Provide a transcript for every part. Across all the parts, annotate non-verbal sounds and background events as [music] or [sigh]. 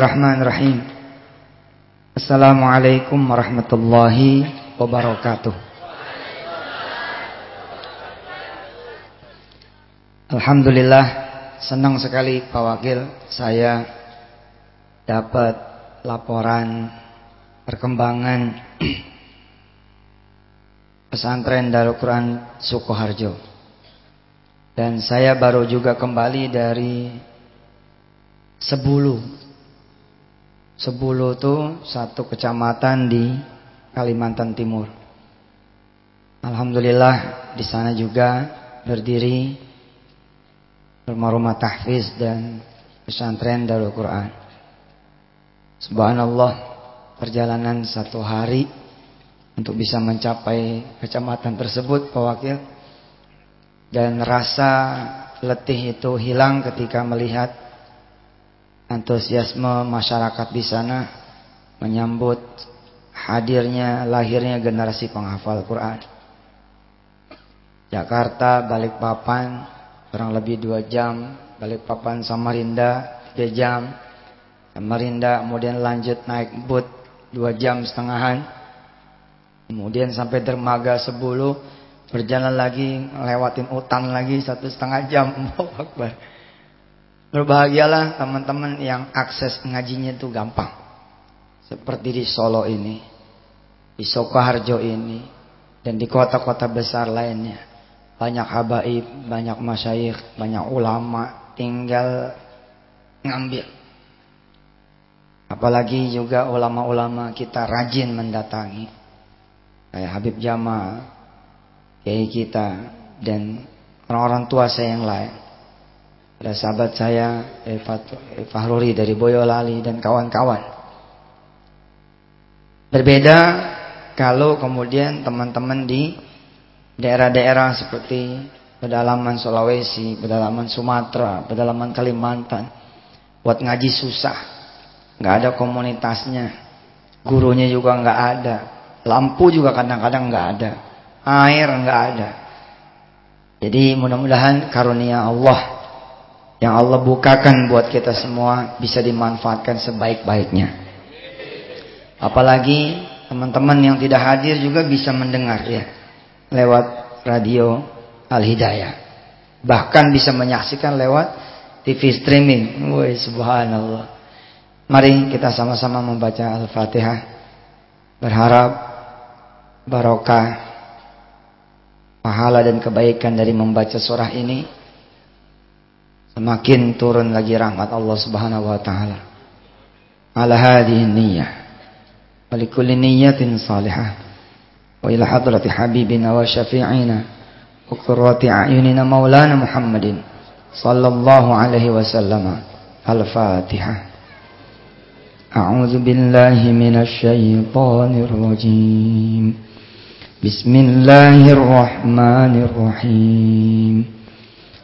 Bismillahirrahmanirrahim. Assalamualaikum warahmatullahi wabarakatuh. Alhamdulillah senang sekali Pak Wakil saya dapat laporan perkembangan [clears throat] pesantren Darul Quran Sukoharjo. Dan saya baru juga kembali dari Sebulu Sebulu itu satu kecamatan di Kalimantan Timur. Alhamdulillah di sana juga berdiri rumah-rumah tahfiz dan pesantren Darul Quran. Subhanallah perjalanan satu hari untuk bisa mencapai kecamatan tersebut Pak Wakil dan rasa letih itu hilang ketika melihat antusiasme masyarakat di sana menyambut hadirnya lahirnya generasi penghafal Quran. Jakarta, Balikpapan kurang lebih dua jam, Balikpapan Samarinda tiga jam, Samarinda kemudian lanjut naik boot dua jam setengahan, kemudian sampai dermaga sebulu berjalan lagi lewatin hutan lagi satu setengah jam, [laughs] Akbar. Berbahagialah teman-teman yang akses ngajinya itu gampang. Seperti di Solo ini, di Sokoharjo ini, dan di kota-kota besar lainnya. Banyak habaib, banyak masyayikh, banyak ulama, tinggal ngambil. Apalagi juga ulama-ulama kita rajin mendatangi. Kayak Habib Jamal, kiai kita, dan orang-orang tua saya yang lain. Ada sahabat saya Fahruri dari Boyolali dan kawan-kawan. Berbeda kalau kemudian teman-teman di daerah-daerah seperti pedalaman Sulawesi, pedalaman Sumatera, pedalaman Kalimantan. Buat ngaji susah. nggak ada komunitasnya. Gurunya juga nggak ada. Lampu juga kadang-kadang nggak ada. Air nggak ada. Jadi mudah-mudahan karunia Allah yang Allah bukakan buat kita semua bisa dimanfaatkan sebaik-baiknya. Apalagi teman-teman yang tidak hadir juga bisa mendengar ya lewat radio Al Hidayah. Bahkan bisa menyaksikan lewat TV streaming. Woi subhanallah. Mari kita sama-sama membaca Al-Fatihah. Berharap barokah pahala dan kebaikan dari membaca surah ini semakin turun lagi rahmat Allah Subhanahu wa taala. Ala hadhihi niyyah. Wa likulli niyyatin salihah. Wa ila hadrati habibina wa syafi'ina wa qurrati a'yunina maulana Muhammadin sallallahu alaihi wasallam. Al-Fatihah. أعوذ بالله من الشيطان الرجيم بسم الله الرحمن الرحيم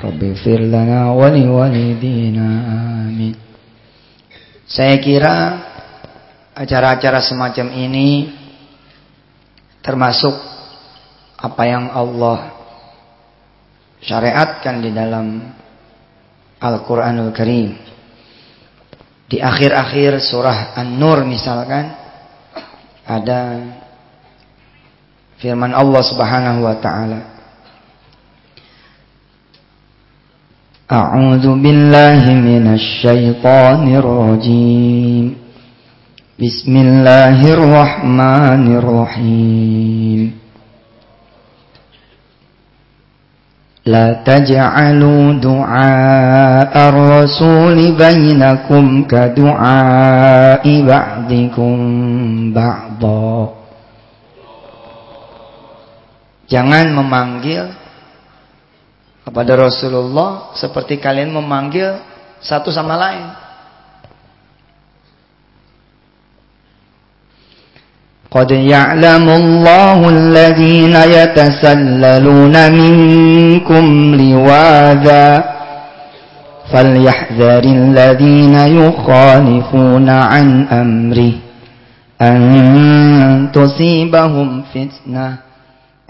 Rabbi lana wali walidina amin Saya kira acara-acara semacam ini termasuk apa yang Allah syariatkan di dalam Al-Quranul Karim. Di akhir-akhir surah An-Nur misalkan ada firman Allah Subhanahu wa taala أعوذ بالله من الشيطان الرجيم بسم الله الرحمن الرحيم لا تجعلوا دعاء الرسول بينكم كدعاء بعضكم بعضا Jangan memanggil kepada Rasulullah seperti kalian memanggil satu sama lain. قد يعلم الله الذين يتسللون منكم لواذا فليحذر الذين يخالفون عن أمره أن تصيبهم فتنة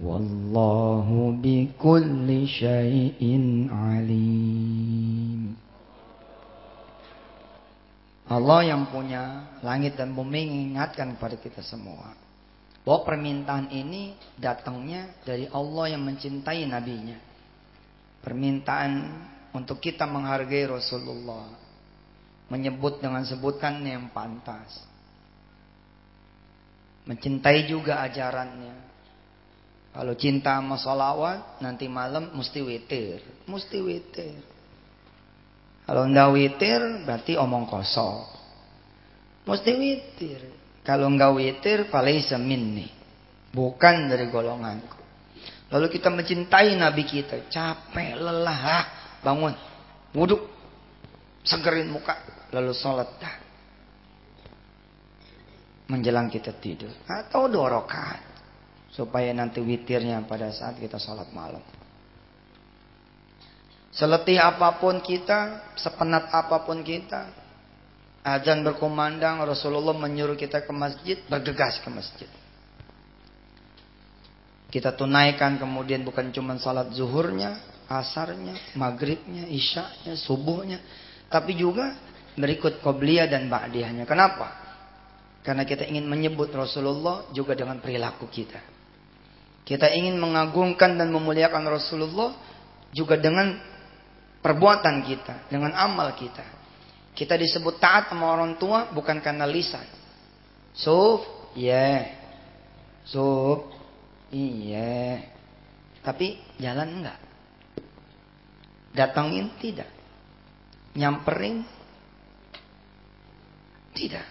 والله بكل شيء عليم Allah yang punya langit dan bumi mengingatkan kepada kita semua bahwa permintaan ini datangnya dari Allah yang mencintai nabinya. Permintaan untuk kita menghargai Rasulullah, menyebut dengan sebutan yang pantas. Mencintai juga ajarannya. kalau cinta sama salawat, nanti malam mesti witir. Mesti witir. Kalau enggak witir berarti omong kosong. Mesti witir. Kalau enggak witir falaisa minni. Bukan dari golonganku. Lalu kita mencintai Nabi kita. Capek, lelah. Ah, bangun. Wuduk. Segerin muka. Lalu sholat. Dah. Menjelang kita tidur. Atau rakaat. Supaya nanti witirnya pada saat kita sholat malam. Seletih apa pun kita, sepenat apa pun kita, azan berkumandang, Rasulullah menyuruh kita ke masjid, bergegas ke masjid. Kita tunaikan kemudian bukan cuma salat zuhurnya, asarnya, maghribnya, isyaknya, subuhnya, tapi juga berikut qobliyah dan ba'diyahnya. Kenapa? Karena kita ingin menyebut Rasulullah juga dengan perilaku kita. Kita ingin mengagungkan dan memuliakan Rasulullah juga dengan perbuatan kita, dengan amal kita. Kita disebut taat sama orang tua bukan karena lisan. Suf, ya. Yeah. Suf, iya. Tapi jalan enggak. Datangin tidak. Nyamperin tidak.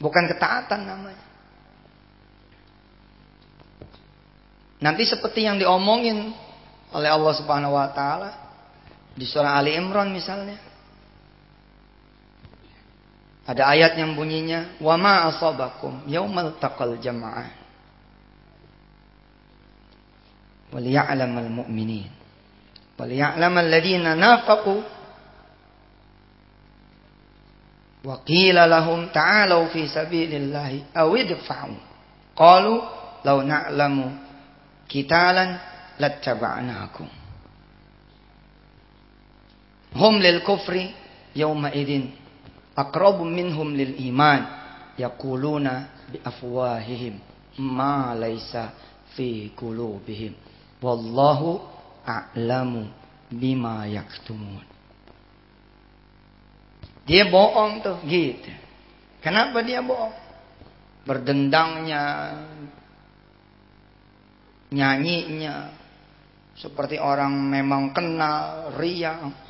Bukan ketaatan namanya. Nanti seperti yang diomongin oleh Allah Subhanahu wa taala di surah Ali Imran misalnya. Ada ayat yang bunyinya, "Wa ma asabakum yaumal taqal jama'ah." Wal ya'lamal mu'minin. Wal ya'lamal ladina nafaqu wa qila lahum ta'alu fi sabilillahi aw idfa'u. Qalu law qitalan lattaba'nakum hum lil kufri yawma idin. Aqrabu minhum lil iman. Yaquluna bi afwahihim ma laysa fi qulubihim. Wallahu a'lamu bima yaktumun. Dia bohong tuh gitu. Kenapa dia bohong? Berdendangnya nyanyinya seperti orang memang kenal riang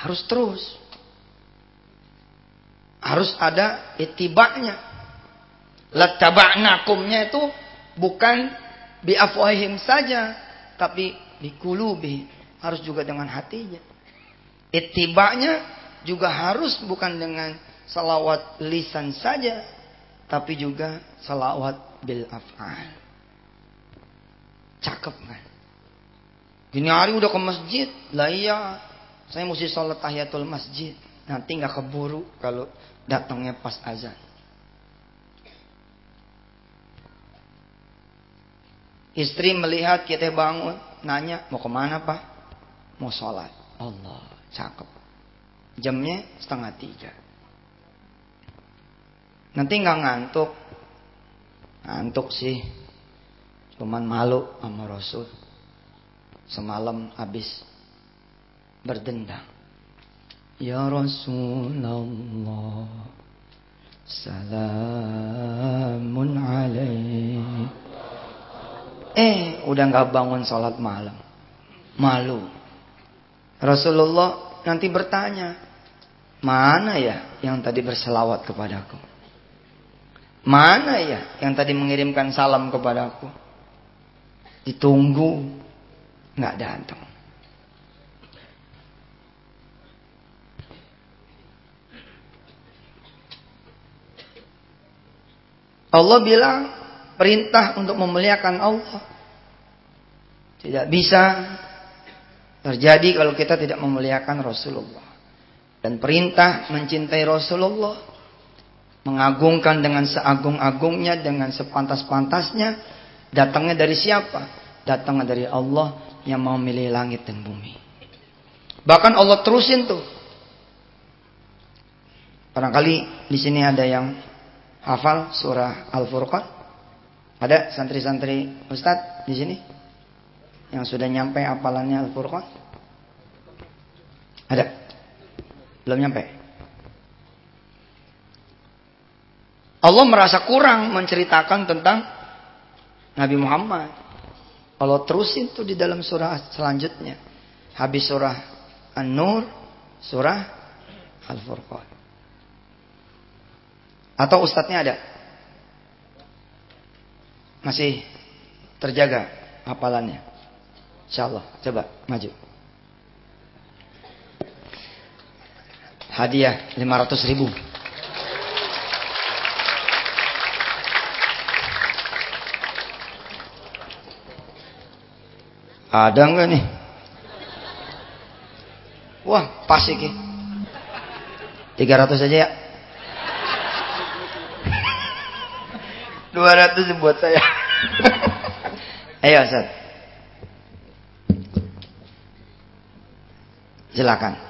harus terus. Harus ada itibaknya. Lattaba'nakumnya itu bukan biafwahim saja. Tapi bikulubi. Harus juga dengan hatinya. Itibaknya juga harus bukan dengan salawat lisan saja. Tapi juga salawat bil af'al. Cakep kan? Gini hari udah ke masjid. Lah iya saya mesti sholat tahiyatul masjid. Nanti nggak keburu kalau datangnya pas azan. Istri melihat kita bangun, nanya mau ke mana pak? Mau sholat. Allah, cakep. Jamnya setengah tiga. Nanti nggak ngantuk. Ngantuk sih. Cuman malu sama Rasul. Semalam habis berdendam. Ya Rasulullah Salamun alaih. Eh udah nggak bangun sholat malam. Malu. Rasulullah nanti bertanya Mana ya yang tadi berselawat kepadaku? Mana ya yang tadi mengirimkan salam kepadaku Ditunggu nggak datang Allah bilang perintah untuk memuliakan Allah. Tidak bisa terjadi kalau kita tidak memuliakan Rasulullah. Dan perintah mencintai Rasulullah, mengagungkan dengan seagung-agungnya, dengan sepantas-pantasnya, datangnya dari siapa? Datangnya dari Allah yang mau milih langit dan bumi. Bahkan Allah terusin tuh. Barangkali di sini ada yang hafal surah Al-Furqan? Ada santri-santri Ustadz di sini? Yang sudah nyampe hafalannya Al-Furqan? Ada? Belum nyampe? Allah merasa kurang menceritakan tentang Nabi Muhammad. Allah terusin tuh di dalam surah selanjutnya. Habis surah An-Nur, surah Al-Furqan. Atau ustadznya ada? Masih terjaga hafalannya? Insyaallah. Coba maju. Hadiah 500 ribu. Ada enggak nih? Wah, pas iki. 300 aja ya. [laughs] 200 buat saya. [laughs] Ayo Ustaz. Silakan.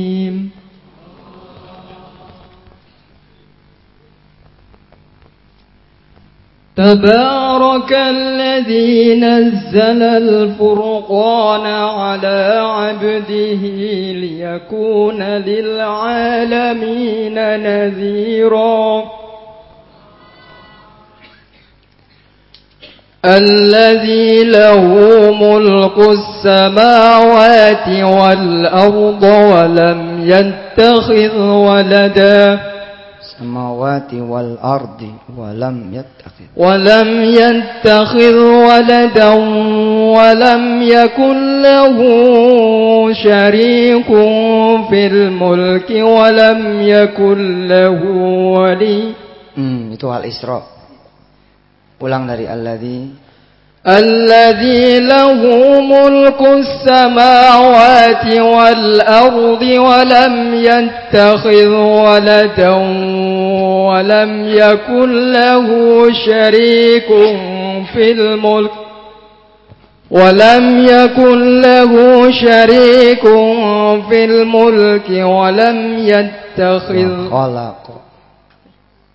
تبارك الذي نزل الفرقان على عبده ليكون للعالمين نذيراً. الذي له ملك السماوات والأرض ولم يتخذ ولدا. السماوات والأرض ولم يتخذ. ولم يتخذ ولدا ولم يكن له شريك في الملك ولم يكن له ولي. Hmm, itu hal Isra. Ulang dari الذي له ملك السماوات والأرض ولم يتخذ ولدا ولم يكن له شريك في الملك ولم يكن له شريك في الملك ولم يتخذ خلق.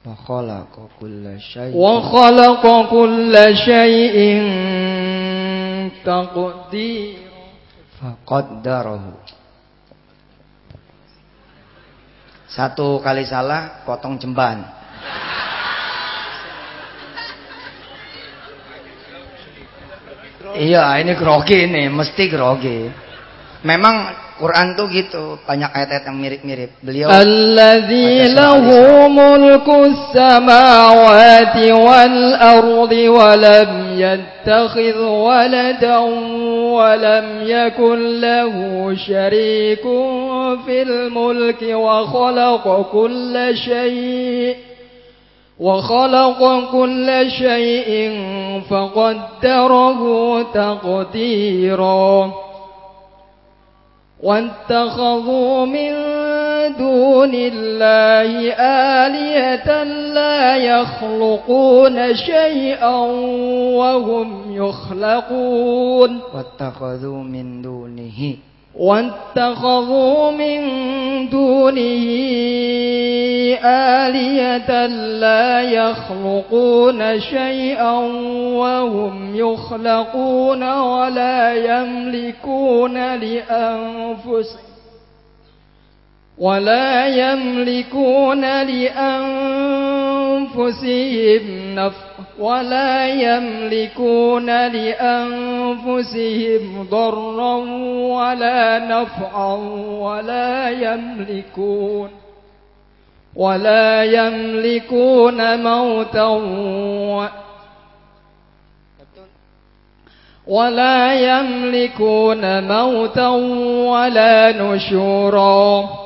وخلق كل شيء وخلق كل شيء تقدير فقدره Satu kali salah potong cemban. Iya, ini grogi ini, mesti grogi. Memang Quran tuh gitu, banyak ayat-ayat yang mirip-mirip. Beliau Alladzi lahu mulku samawati wal ardi wa lam yattakhidh waladan wa lam yakul lahu syarikun fil mulki wa khalaqa kulla syai' وخلق كل شيء فقدره تقديرا واتخذوا من دون الله آلية لا يخلقون شيئا وهم يخلقون. واتخذوا من دونه واتخذوا من دونه آلية لا يخلقون شيئا وهم يخلقون ولا يملكون لأنفسهم. ولا يملكون لأنفسهم نفعا ولا يملكون لأنفسهم ضرا ولا نفعا ولا يملكون ولا يملكون موتا ولا يملكون موتا ولا نشورا.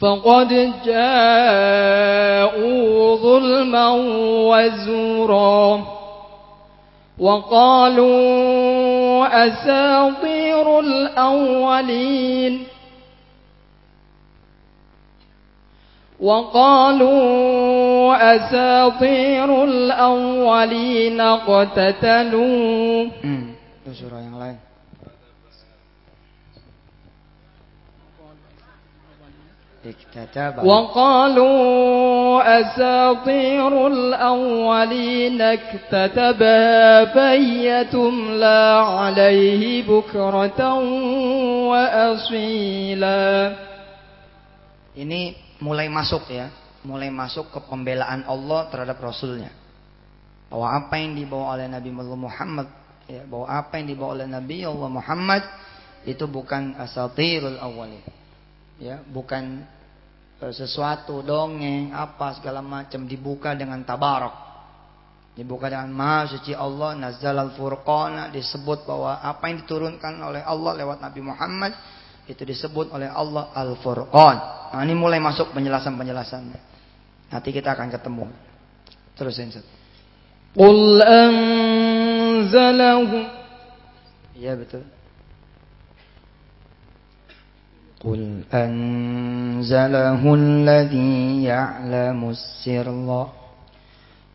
فقد جاءوا ظلما وزورا وقالوا أساطير الأولين وقالوا أساطير الأولين اقتتلوا وقالوا أساطير الأولين اكتتبها فهي تملى عليه بكرة وأصيلا Ini mulai masuk ya, mulai masuk ke pembelaan Allah terhadap Rasulnya. Bahwa apa yang dibawa oleh Nabi Muhammad, ya, bahwa apa yang dibawa oleh Nabi Allah Muhammad itu bukan asatirul awalin. Ya, bukan sesuatu dongeng apa segala macam dibuka dengan tabarak dibuka dengan maha suci Allah nazal al furqana disebut bahwa apa yang diturunkan oleh Allah lewat Nabi Muhammad itu disebut oleh Allah al furqan nah ini mulai masuk penjelasan penjelasannya nanti kita akan ketemu. Terus Ustaz. Qul anzalahu. Iya betul قل أنزله الذي يعلم السر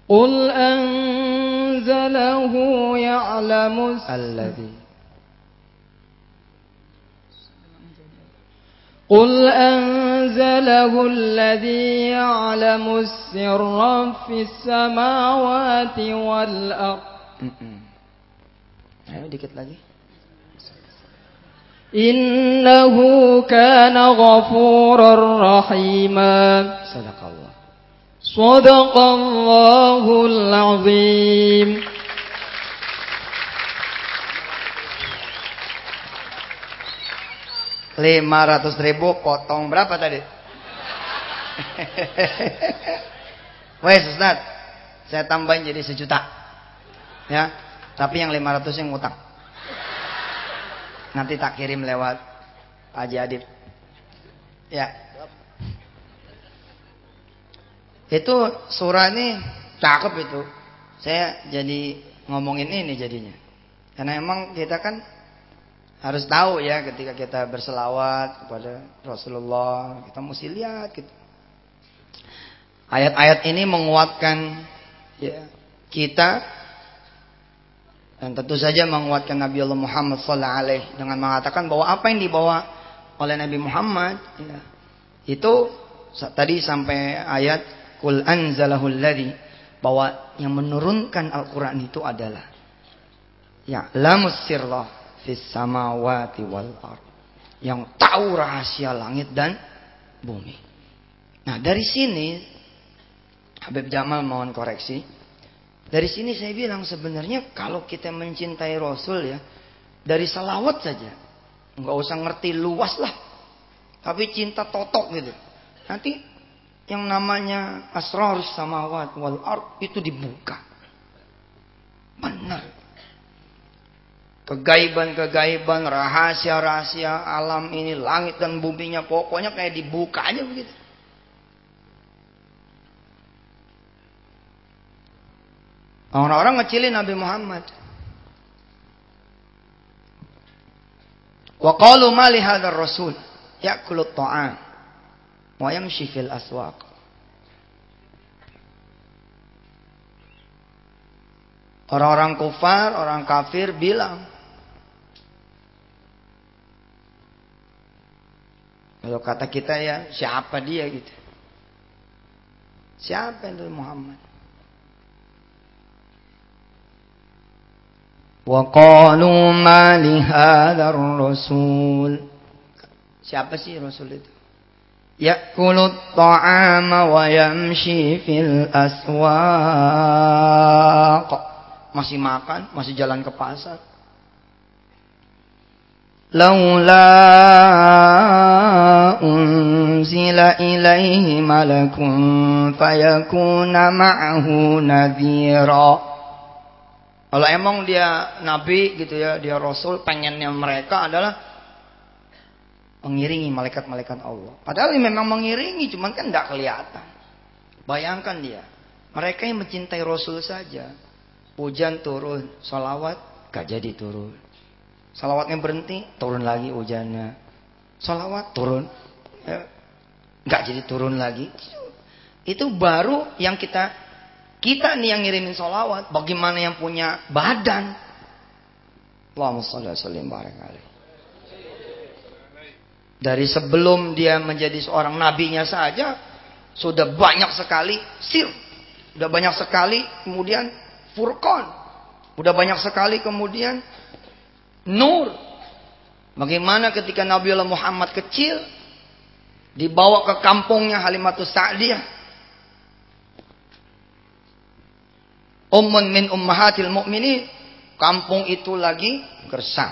قل أنزله يعلم الذي قل أنزله الذي يعلم السر في السماوات والأرض Ayo dikit lagi Innahu kana ghafurur rahim. Sadaqallah. Sadaqallahul azim. Lima ratus ribu potong berapa tadi? [laughs] Wes Ustaz, saya tambahin jadi sejuta. Ya, tapi yang lima ratus yang utang. Nanti tak kirim lewat Pak Haji Adib. Ya. Itu surah ini cakep itu. Saya jadi ngomongin ini jadinya. Karena emang kita kan harus tahu ya ketika kita berselawat kepada Rasulullah, kita mesti lihat gitu. Ayat-ayat ini menguatkan ya, kita dan tentu saja menguatkan Nabi Allah Muhammad sallallahu alaihi dengan mengatakan bahwa apa yang dibawa oleh Nabi Muhammad ya, itu tadi sampai ayat kul anzalahul ladzi bahwa yang menurunkan Al-Qur'an itu adalah ya lamus sirra fis samawati wal ard yang tahu rahasia langit dan bumi. Nah, dari sini Habib Jamal mohon koreksi dari sini saya bilang sebenarnya kalau kita mencintai Rasul ya dari salawat saja, nggak usah ngerti luas lah, tapi cinta totok gitu. Nanti yang namanya asrar samawat wal ard itu dibuka. Benar. Kegaiban-kegaiban, rahasia-rahasia alam ini, langit dan buminya pokoknya kayak dibuka aja begitu. Orang-orang ngecilin Nabi Muhammad. Wa qalu ma li hadzal rasul ya'kulu at-ta'am wa yamshi fil aswaq. Orang-orang kufar, orang kafir bilang Kalau kata kita ya siapa dia gitu. Siapa itu Muhammad? وقالوا ما لهذا الرسول. شعب sih رسول itu? يأكل الطعام ويمشي في الأسواق. ماشي makan ماشي jalan ke لولا أنزل إليه ملك فيكون معه نذيرا. Kalau emang dia nabi gitu ya, dia rasul, pengennya mereka adalah mengiringi malaikat-malaikat Allah. Padahal memang mengiringi, cuman kan tidak kelihatan. Bayangkan dia, mereka yang mencintai rasul saja, hujan turun, salawat gak jadi turun. Salawatnya berhenti, turun lagi hujannya. Salawat turun, ya, gak jadi turun lagi. Itu baru yang kita kita nih yang ngirimin solawat. Bagaimana yang punya badan. Allahumma salli sallim barakali. Dari sebelum dia menjadi seorang nabinya saja. Sudah banyak sekali sir. Sudah banyak sekali kemudian furqan. Sudah banyak sekali kemudian nur. Bagaimana ketika Nabi Allah Muhammad kecil. Dibawa ke kampungnya Halimatus Sa'diyah Ummun min ummahatil mu'minin. Kampung itu lagi gersang.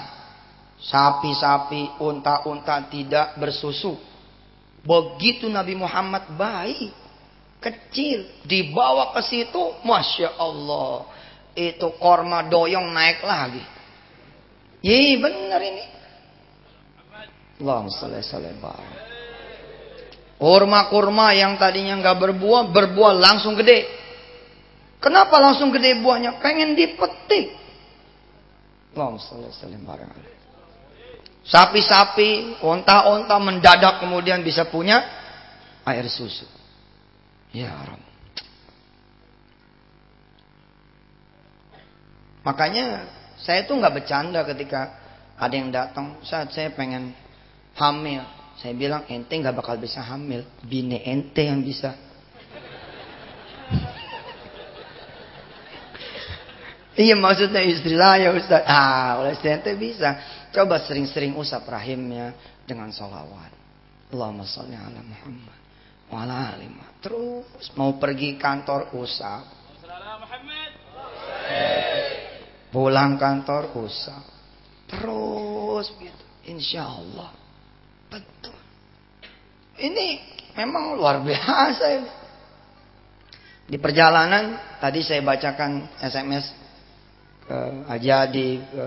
Sapi-sapi, unta-unta tidak bersusu. Begitu Nabi Muhammad bayi, kecil, dibawa ke situ, masya Allah, itu korma doyong naik lagi. Iya benar ini. Allahumma salli Kurma-kurma yang tadinya nggak berbuah, berbuah langsung gede. Kenapa langsung gede buahnya? Pengen dipetik. Sapi-sapi, onta-onta mendadak kemudian bisa punya air susu. Ya Rabb. Makanya saya tuh nggak bercanda ketika ada yang datang saat saya pengen hamil. Saya bilang ente nggak bakal bisa hamil, bini ente yang bisa. Iya maksudnya istri saya Ustaz. Ah, oleh istri ente bisa. Coba sering-sering usap rahimnya dengan sholawat. Allahumma sholli ala Muhammad. Wa ala Terus mau pergi kantor usap. Pulang kantor usap. Terus gitu. Insya Allah. Betul. Ini memang luar biasa ini. Di perjalanan tadi saya bacakan SMS ke Ajadi, ke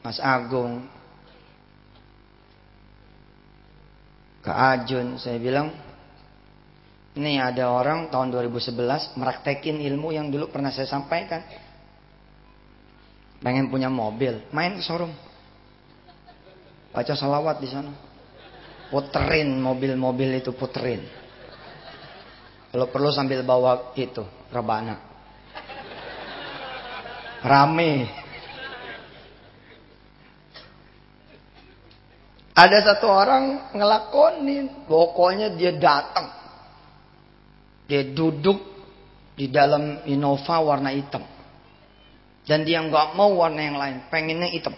Mas Agung, ke Ajun. Saya bilang, ini ada orang tahun 2011 meraktekin ilmu yang dulu pernah saya sampaikan. Pengen punya mobil, main ke showroom. Baca salawat di sana. Puterin mobil-mobil itu puterin. Kalau perlu sambil bawa itu, rebana. Rame. Ada satu orang ngelakonin, pokoknya dia datang. Dia duduk di dalam Innova warna hitam. Dan dia nggak mau warna yang lain, pengennya hitam.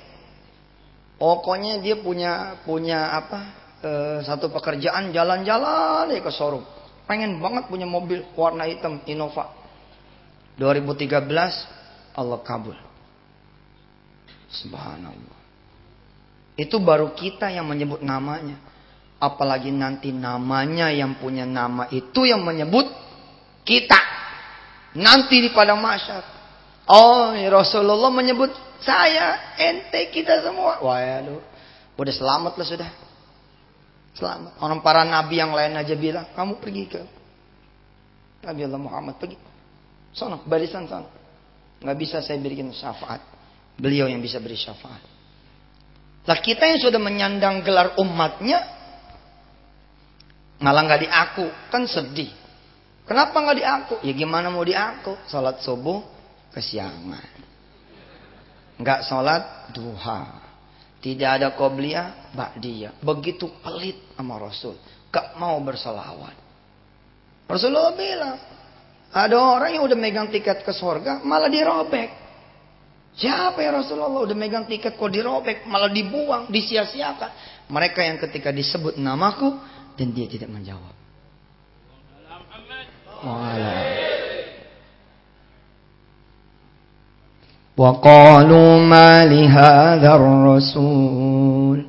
Pokoknya dia punya punya apa? E, satu pekerjaan jalan-jalan ya ke showroom. Pengen banget punya mobil warna hitam Innova. 2013 Allah kabul. Subhanallah. Itu baru kita yang menyebut namanya. Apalagi nanti namanya yang punya nama itu yang menyebut kita. Nanti di padang masyar. Oh ya Rasulullah menyebut saya, ente, kita semua. Lu. Udah selamat lah sudah. Selamat. Orang para nabi yang lain aja bilang, kamu pergi ke Nabi Allah Muhammad pergi. Sana, barisan sana. Nggak bisa saya berikan syafaat. Beliau yang bisa beri syafaat. Lah kita yang sudah menyandang gelar umatnya, malah nggak diaku, kan sedih. Kenapa nggak diaku? Ya gimana mau diaku? Salat subuh kesiangan. Nggak salat duha. Tidak ada qobliyah, ba'diyah. Begitu pelit sama Rasul. Gak mau bersolawat. Rasulullah bilang, ada orang yang udah megang tiket ke sorga, malah dirobek. Siapa ya Rasulullah udah megang tiket kok dirobek, malah dibuang, disia-siakan. Mereka yang ketika disebut namaku dan dia tidak menjawab. وقالوا ما لهذا الرسول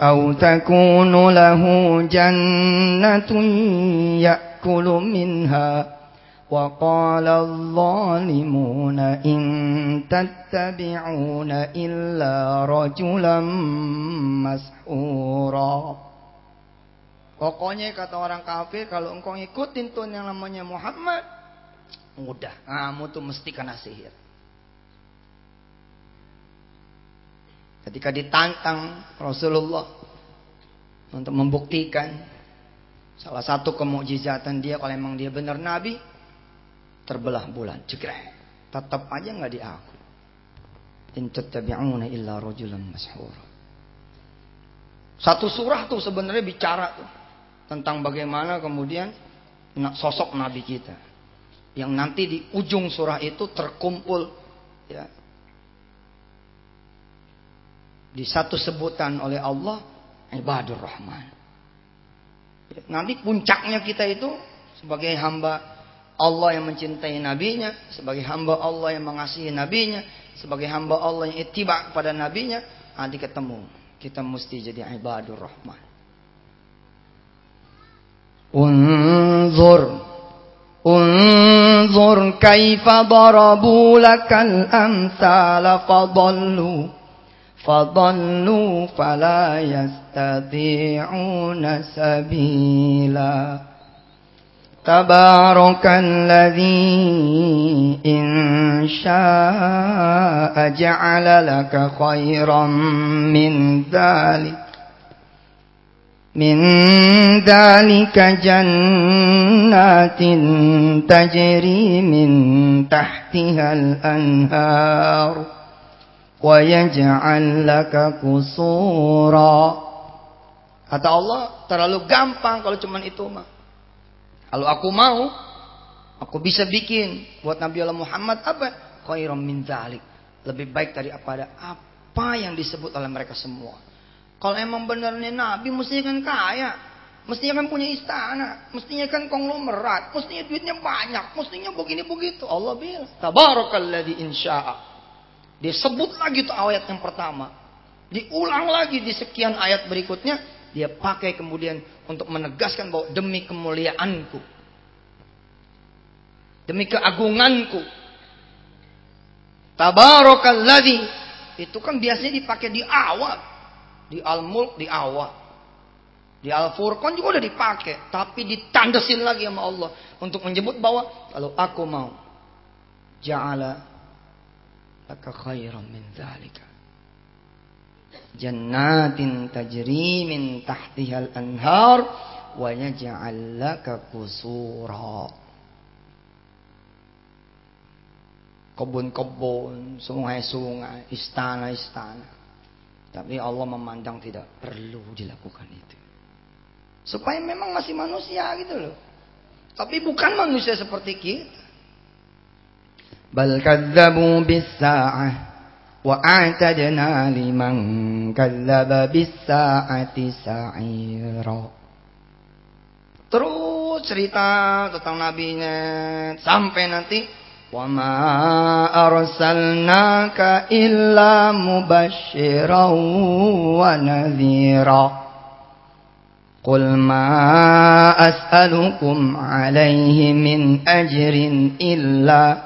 أو تكون له جنة يأكل منها وقال الظالمون إن تتبعون إلا رجلا مسحورا Pokoknya kata orang kafir kalau engkau ikutin tuh yang namanya Muhammad mudah kamu tuh mesti kena sihir. Ketika ditantang Rasulullah untuk membuktikan salah satu kemujizatan dia kalau memang dia benar nabi, terbelah bulan cekrek tetap aja nggak diaku in tattabi'una illa rajulan satu surah tuh sebenarnya bicara tuh tentang bagaimana kemudian sosok nabi kita. Yang nanti di ujung surah itu terkumpul ya di satu sebutan oleh Allah ibadur rahman nanti puncaknya kita itu sebagai hamba Allah yang mencintai nabinya, sebagai hamba Allah yang mengasihi nabinya, sebagai hamba Allah yang ittiba pada nabinya, nanti ketemu. Kita mesti jadi ibadur rahman. Unzur Unzur kaifa darabu lakal amsala fadallu fadallu fala yastati'una sabila تبارك الذي إن شاء جعل لك خيرا من ذلك من ذلك جنات تجري من تحتها الأنهار. ويجعل لك قصورا Kata Allah terlalu gampang kalau cuma itu mah. Kalau aku mau, aku bisa bikin buat Nabi Allah Muhammad apa? Khairam min zalik. Lebih baik dari apa apa yang disebut oleh mereka semua. Kalau emang benernya Nabi mestinya kan kaya. Mestinya kan punya istana. Mestinya kan konglomerat. Mestinya duitnya banyak. Mestinya begini begitu. Allah bilang. Tabarakalladzi insya'a. Disebut lagi tuh ayat yang pertama. Diulang lagi di sekian ayat berikutnya. Dia pakai kemudian untuk menegaskan bahwa demi kemuliaanku. Demi keagunganku. Tabarakalladzi. Itu kan biasanya dipakai di awal. Di Al-Mulk di awal. Di Al-Furqan juga udah dipakai. Tapi ditandasin lagi sama Allah. Untuk menyebut bahwa kalau aku mau. Ja'ala laka khairan min dhalika jannatin tajri min tahtihal anhar wa yaj'al laka qusura kebun-kebun, sungai-sungai, istana-istana. Tapi Allah memandang tidak perlu dilakukan itu. Supaya memang masih manusia gitu loh. Tapi bukan manusia seperti kita. Bal kadzabu bis-sa'ah wa a'tadna liman kadzdzaba bis-sa'ati sa'ira. Terus cerita tentang nabinya sampai nanti wa ma arsalnaka illa mubasysyiran wa nadhira. قل ما أسألكم عليه من أجر إلا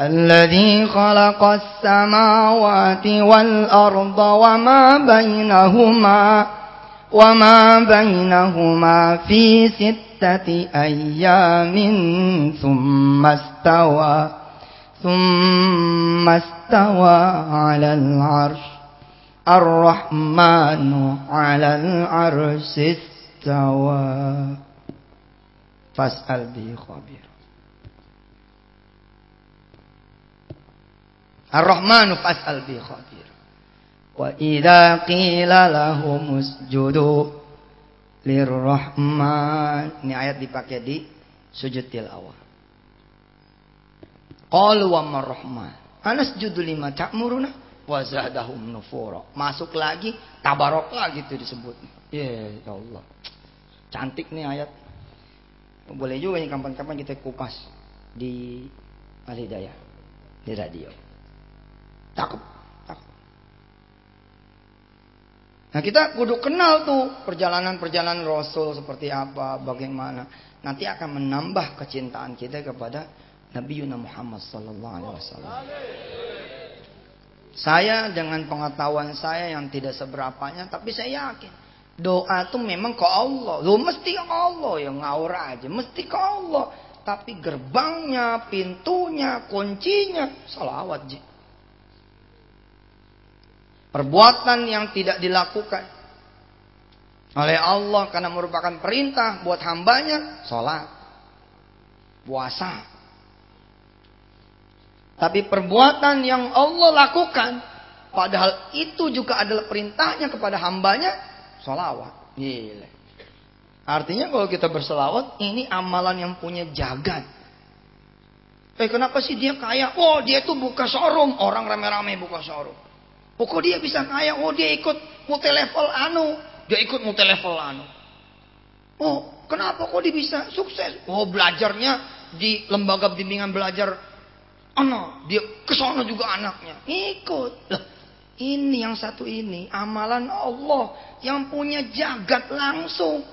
الذي خلق السماوات والأرض وما بينهما وما بينهما في ستة أيام ثم استوى ثم استوى على العرش. الرحمن على العرش istawa fas'al bi khabir Ar-Rahmanu fas'al bi khabir wa idza qila lahum usjudu lirrahman. Ini ayat dipakai di sujud tilawah. Qalu wa marrahman anasjudu lima ta'muruna? Wa zadahum nufura. Masuk lagi tabarok lagi itu disebut. Ya Allah. Cantik nih ayat. Boleh juga nih kapan-kapan kita kupas di Al-Hidayah. Di radio. Cakep. Cakep. Nah kita kudu kenal tuh perjalanan-perjalanan Rasul seperti apa, bagaimana. Nanti akan menambah kecintaan kita kepada Nabi Yuna Muhammad Sallallahu Alaihi Wasallam. Saya dengan pengetahuan saya yang tidak seberapanya, tapi saya yakin Doa itu memang ke Allah. Lo mesti ke Allah yang ngawur aja. Mesti ke Allah. Tapi gerbangnya, pintunya, kuncinya salawat. Ji. Perbuatan yang tidak dilakukan oleh Allah karena merupakan perintah buat hambanya, sholat, puasa. Tapi perbuatan yang Allah lakukan, padahal itu juga adalah perintahnya kepada hambanya, Solawat. Gila. Artinya kalau kita bersolawat, ini amalan yang punya jagat. Eh kenapa sih dia kaya? Oh dia itu buka showroom. Orang rame-rame buka showroom. Oh kok dia bisa kaya? Oh dia ikut multi level anu. Dia ikut multi level anu. Oh kenapa kok dia bisa sukses? Oh belajarnya di lembaga bimbingan belajar. Ano, dia kesono juga anaknya. Ikut. Lah, ini yang satu ini amalan Allah yang punya jagat langsung.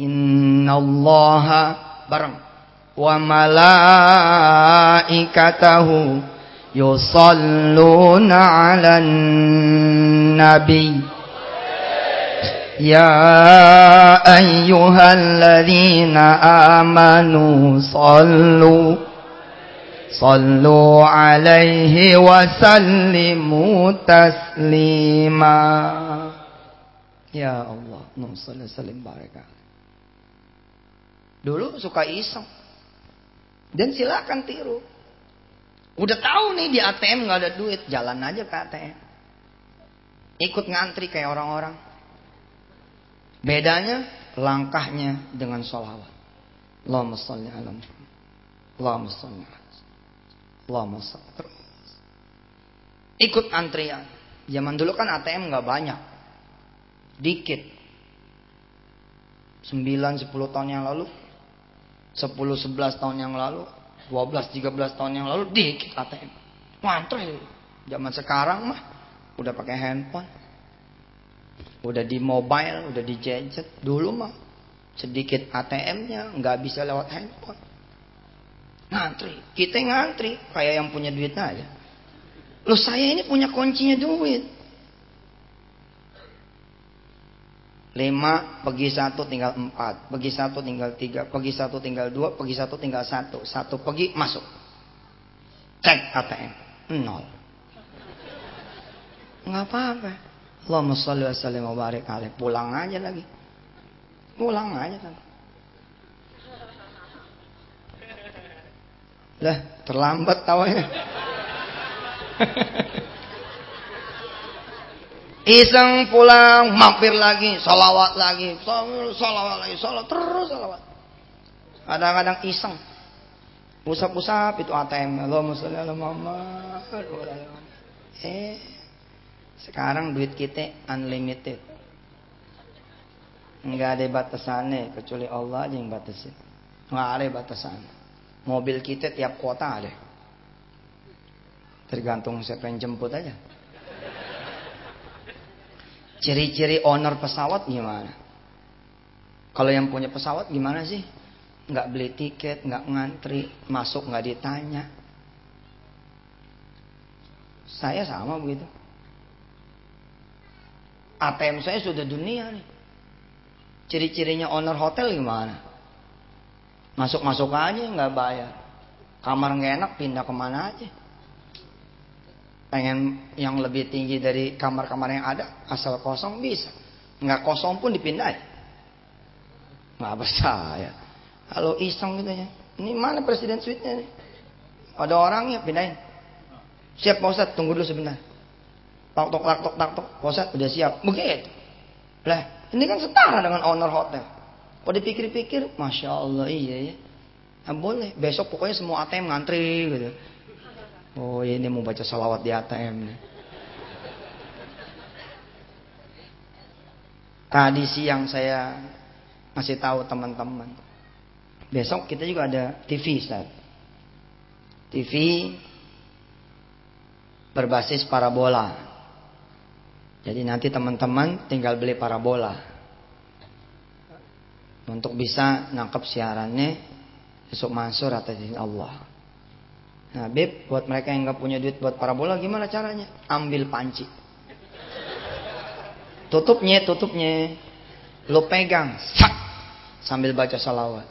Innallaha bareng wa malaikatahu yusalluna 'alan nabi Ya ayyuhalladzina amanu sallu صلوا عليه وسلموا تسليما Ya Allah, salli salim baraka. Dulu suka iseng. Dan silakan tiru. Udah tahu nih di ATM nggak ada duit, jalan aja ke ATM. Ikut ngantri kayak orang-orang. Bedanya langkahnya dengan sholawat. Allahumma salli ala. Allahumma ala Allahumma terus. Ikut antrian. Zaman dulu kan ATM nggak banyak. Dikit. 9 10 tahun yang lalu, 10 11 tahun yang lalu, 12 13 tahun yang lalu dikit ATM. Ngantri. Zaman sekarang mah udah pakai handphone. Udah di mobile, udah di gadget. Dulu mah sedikit ATM-nya nggak bisa lewat handphone. Ngantri. Kita ngantri. Kayak yang punya duit aja. Loh saya ini punya kuncinya duit. Lima, pergi satu tinggal empat, pergi satu tinggal tiga, pergi satu tinggal dua, pergi satu tinggal satu, satu pergi masuk. Cek ATM, nol. Nggak apa-apa. Allahumma sholli wa sallim wa barik alaih. Pulang aja lagi. Pulang aja kan. Lah, terlambat tawanya. [laughs] Iseng pulang, mampir lagi, salawat lagi, salawat lagi, salawat terus salawat. Kadang-kadang iseng. Usap-usap itu ATM. Allahumma sholli ala Muhammad. Eh, sekarang duit kita unlimited. Enggak ada batasannya kecuali Allah aja yang batasin. Enggak ada batasan. Mobil kita tiap kota ada. Tergantung siapa yang jemput aja. Ciri-ciri owner pesawat gimana? Kalau yang punya pesawat gimana sih? Nggak beli tiket, nggak ngantri, masuk nggak ditanya. Saya sama begitu. ATM saya sudah dunia nih. Ciri-cirinya owner hotel gimana? Masuk-masuk aja nggak bayar. Kamar nggak enak pindah ke mana aja pengen yang lebih tinggi dari kamar-kamar yang ada asal kosong bisa. Nggak kosong pun dipindahin. Nggak percaya. Kalau iseng gitu ya. Ini mana presiden suite-nya nih? Ada orangnya pindahin. Siap Pak tunggu dulu sebentar. Tok tok tak tok tak tok Pak udah siap. Begitu. Lah ini kan setara dengan owner hotel. Kalau dipikir-pikir? Masya Allah iya ya nah, boleh. Besok pokoknya semua ATM ngantri gitu Oh ini mau baca salawat di ATM nih. Tadi siang saya masih tahu teman-teman. Besok kita juga ada TV, Ustaz. TV berbasis parabola. Jadi nanti teman-teman tinggal beli parabola. Untuk bisa nangkep siarannya besok Mansur atas izin Allah. Nah, Beb, buat mereka yang nggak punya duit buat parabola gimana caranya? Ambil panci. Tutupnya, tutupnya. Lo pegang, sak, sambil baca salawat.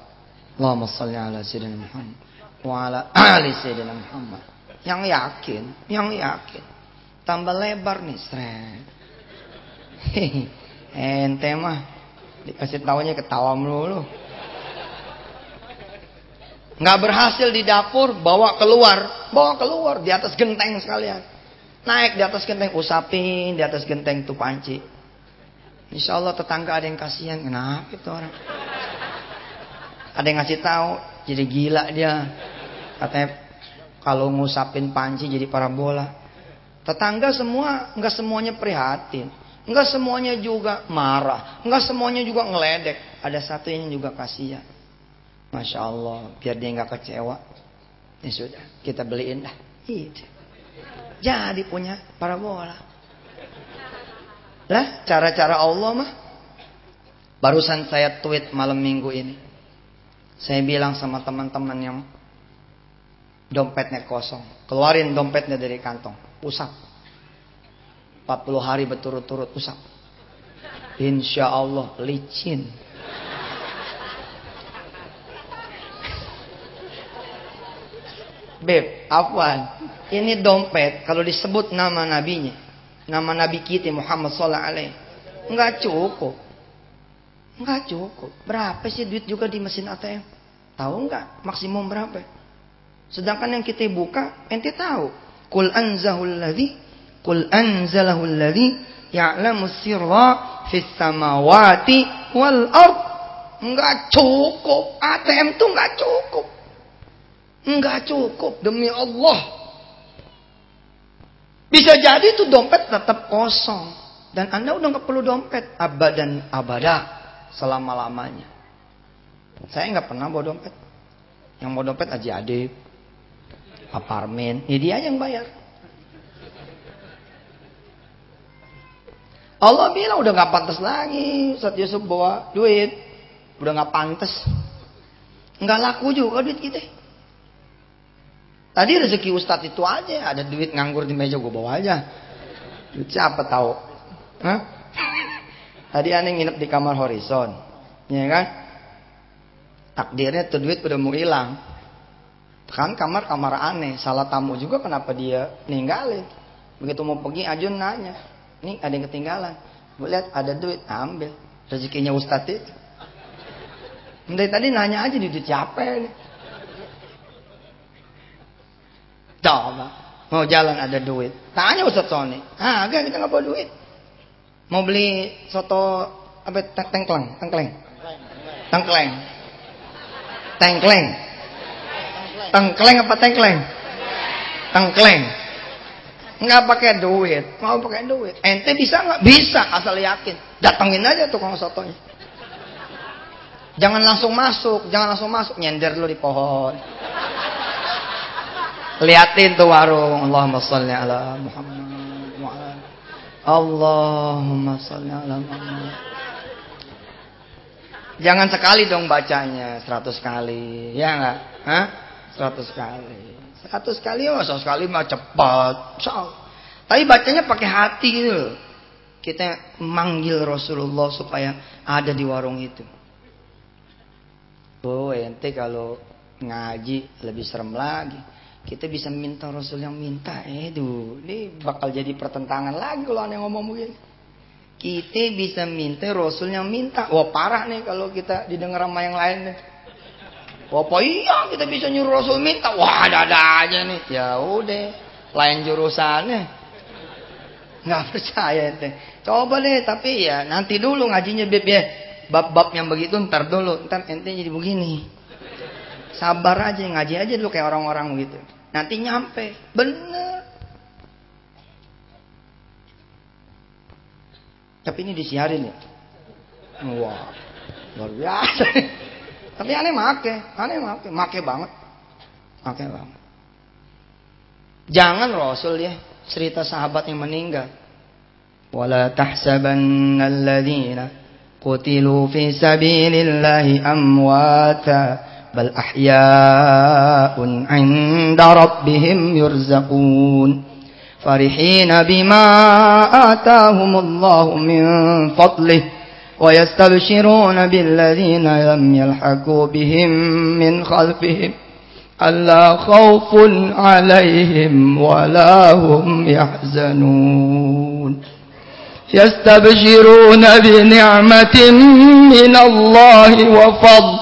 Allahumma salli ala sayyidina Muhammad wa ala ali sayyidina Muhammad. Yang yakin, yang yakin. Tambah lebar nih, seret. Ente mah dikasih tahunya ketawa melulu nggak berhasil di dapur, bawa keluar, bawa keluar di atas genteng sekalian. Naik di atas genteng, usapin di atas genteng tuh panci. Insya Allah tetangga ada yang kasihan, kenapa itu orang? Ada yang ngasih tahu, jadi gila dia. Katanya kalau ngusapin panci jadi parabola. Tetangga semua nggak semuanya prihatin, nggak semuanya juga marah, nggak semuanya juga ngeledek. Ada satu yang juga kasihan. Masya Allah, biar dia nggak kecewa. Ya sudah, kita beliin dah. Itu. Jadi punya parabola. Lah, cara-cara Allah mah. Barusan saya tweet malam minggu ini. Saya bilang sama teman-teman yang dompetnya kosong. Keluarin dompetnya dari kantong. Usap. 40 hari berturut-turut usap. Insya Allah licin. Beb, afwan. Ini dompet kalau disebut nama nabinya, nama nabi kita Muhammad sallallahu alaihi enggak cukup. Enggak cukup. Berapa sih duit juga di mesin ATM? Tahu enggak maksimum berapa? Sedangkan yang kita buka ente tahu. Qul anzahul ladzi qul anzalahul ladzi ya'lamu sirra fis samawati wal ard. Enggak cukup. ATM tuh enggak cukup. Enggak cukup demi Allah. Bisa jadi itu dompet tetap kosong. Dan Anda udah nggak perlu dompet. Abad dan abada. Selama-lamanya. Saya nggak pernah bawa dompet. Yang mau dompet aja adik. Apartemen. Ya dia yang bayar. Allah bilang udah nggak pantas lagi. Saat Yusuf bawa duit. Udah nggak pantas. Nggak laku juga duit kita. Tadi rezeki ustadz itu aja, ada duit nganggur di meja gue bawa aja. Duit siapa tahu? Hah? Tadi aneh nginep di kamar horizon. Ya kan? Takdirnya tuh duit udah mau hilang. Kan kamar kamar aneh, salah tamu juga kenapa dia ninggalin. Begitu mau pergi Ajun nanya, "Nih ada yang ketinggalan." Gue lihat ada duit, ambil. Rezekinya Ustadz itu. Dari tadi nanya aja duit siapa ini. Coba. Mau jalan ada duit. Tanya Ustaz Sony. Ah, agak kita nggak bawa duit. Mau beli soto apa tengkleng, tengkleng. Tengkleng. Tengkleng. Tengkleng apa tengkleng? Tengkleng. Nggak pakai duit, mau pakai duit. Ente bisa nggak? Bisa, asal yakin. Datengin aja tukang sotonya. Jangan langsung masuk, jangan langsung masuk, nyender dulu di pohon. Liatin tuh warung. Allahumma salli ala Muhammad Allahumma salli ala Muhammad. Jangan sekali dong bacanya, seratus kali. Ya enggak? Hah? Kali. Seratus kali ya seratus kali mah cepat. Tapi bacanya pakai hati gitu. Kita manggil Rasulullah supaya ada di warung itu. Oh, ente kalau ngaji lebih serem lagi. Kita bisa minta Rasul yang minta. Eh, duh, ini bakal jadi pertentangan lagi kalau aneh ngomong begini. Kita bisa minta Rasul yang minta. Wah, parah nih kalau kita didengar sama yang lain nih. Wah, apa iya kita bisa nyuruh Rasul minta? Wah, ada-ada aja nih. Ya udah, lain jurusannya. Nggak percaya ente. Coba deh, tapi ya nanti dulu ngajinya beb ya bab-bab yang begitu ntar dulu ntar ente jadi begini sabar aja ngaji aja dulu kayak orang-orang begitu Nanti nyampe. Bener. Tapi ini disiarin ya. Wah, luar biasa. Tapi aneh make, aneh make, make banget. Make banget. Jangan Rasul ya cerita sahabat yang meninggal. Wala tahsabanna alladziina qutilu fi sabilillahi amwata بل أحياء عند ربهم يرزقون. فرحين بما آتاهم الله من فضله ويستبشرون بالذين لم يلحقوا بهم من خلفهم ألا خوف عليهم ولا هم يحزنون. يستبشرون بنعمة من الله وفضل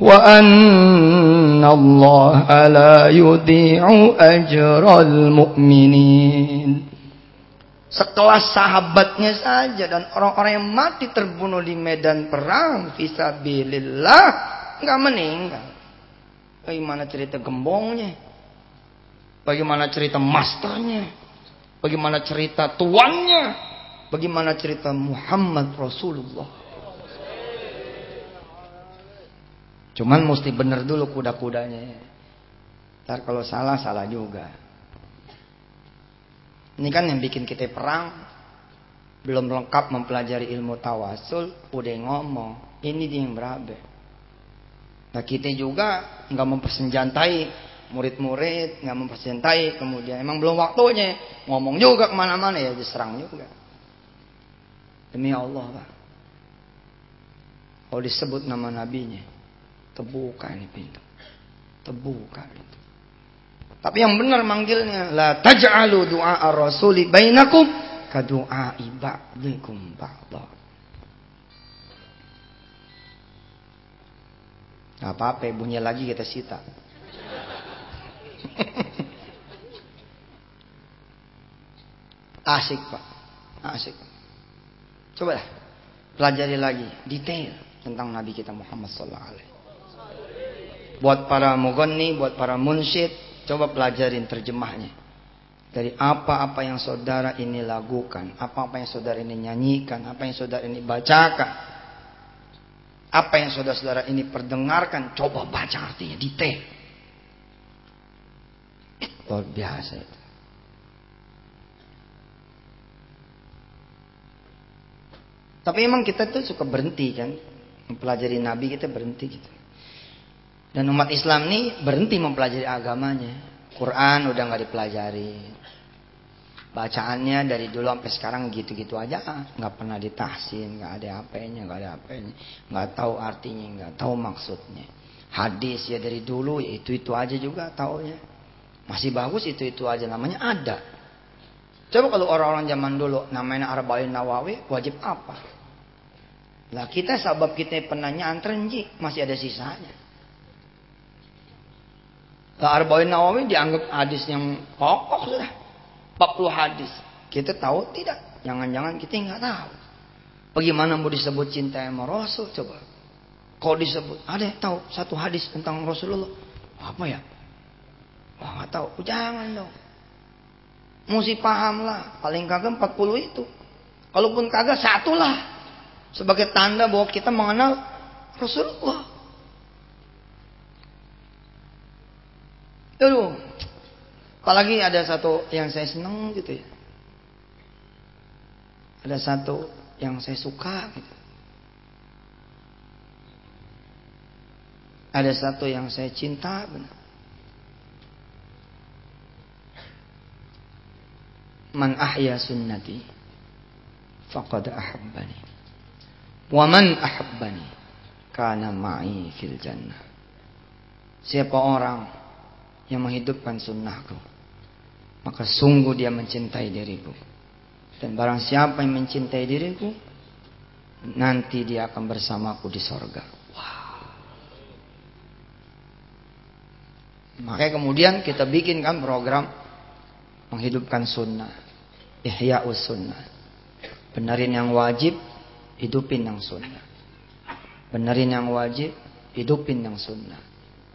وأن الله لا يضيع أجر المؤمنين sekelas sahabatnya saja dan orang-orang yang mati terbunuh di medan perang fisabilillah nggak meninggal. Bagaimana cerita gembongnya? Bagaimana cerita masternya? Bagaimana cerita tuannya? Bagaimana cerita Muhammad Rasulullah? Cuman mesti benar dulu kuda-kudanya. Ntar kalau salah, salah juga. Ini kan yang bikin kita perang. Belum lengkap mempelajari ilmu tawasul. Udah ngomong. Ini dia yang berabe. Nah kita juga nggak mempersenjatai murid-murid nggak mempersentai kemudian emang belum waktunya ngomong juga ke mana-mana ya diserang juga demi Allah pak kalau disebut nama nabinya terbuka ini pintu. Terbuka pintu. Tapi yang benar manggilnya la taj'alu du'a ar-rasuli bainakum ka du'a ba'dikum ba'dha apa-apa bunyi lagi kita sita. [laughs] Asik pak, asik. Coba lah, pelajari lagi detail tentang Nabi kita Muhammad Sallallahu Alaihi Buat para mugonni, buat para munsyid, coba pelajarin terjemahnya. Dari apa-apa yang saudara ini lakukan, apa-apa yang saudara ini nyanyikan, apa yang saudara ini bacakan, apa yang saudara-saudara ini perdengarkan, coba baca artinya detail. Luar biasa itu. Tapi emang kita tuh suka berhenti kan. Mempelajari Nabi kita berhenti gitu. Dan umat Islam nih berhenti mempelajari agamanya. Quran udah nggak dipelajari. bacaannya dari dulu sampai sekarang gitu-gitu aja. Nggak pernah ditahsin nggak ada apa-nya nggak ada apa-nya nggak tahu artinya nggak tahu maksudnya. Hadis ya dari dulu ya itu itu aja juga taunya. Masih bagus itu itu aja namanya ada. Coba kalau orang-orang zaman dulu namanya Arba'in Nawawi wajib apa? Lah kita sabab kita penanya antrenji masih ada sisanya Arba'in Nawawi dianggap hadis yang pokok sudah 40 hadis. Kita tahu tidak? Jangan-jangan kita nggak tahu. Bagaimana mau disebut cinta sama Rasul coba? Kau disebut, ada yang tahu satu hadis tentang Rasulullah? Apa ya? Wah nggak tahu. Jangan dong. Mesti paham lah. Paling kagak 40 itu. Kalaupun kagak satu lah. Sebagai tanda bahwa kita mengenal Rasulullah. Aduh, Apalagi ada satu yang saya senang gitu ya. Ada satu yang saya suka gitu. Ada satu yang saya cinta benar. Man ahya sunnati faqad ahabbani. Wa man ahabbani kana ma'i fil jannah. Siapa orang yang menghidupkan sunnahku maka sungguh dia mencintai diriku. Dan barang siapa yang mencintai diriku, nanti dia akan bersamaku di sorga. Wow. Makanya kemudian kita bikinkan program menghidupkan sunnah. Ihya sunnah. Benerin yang wajib, hidupin yang sunnah. Benerin yang wajib, hidupin yang sunnah.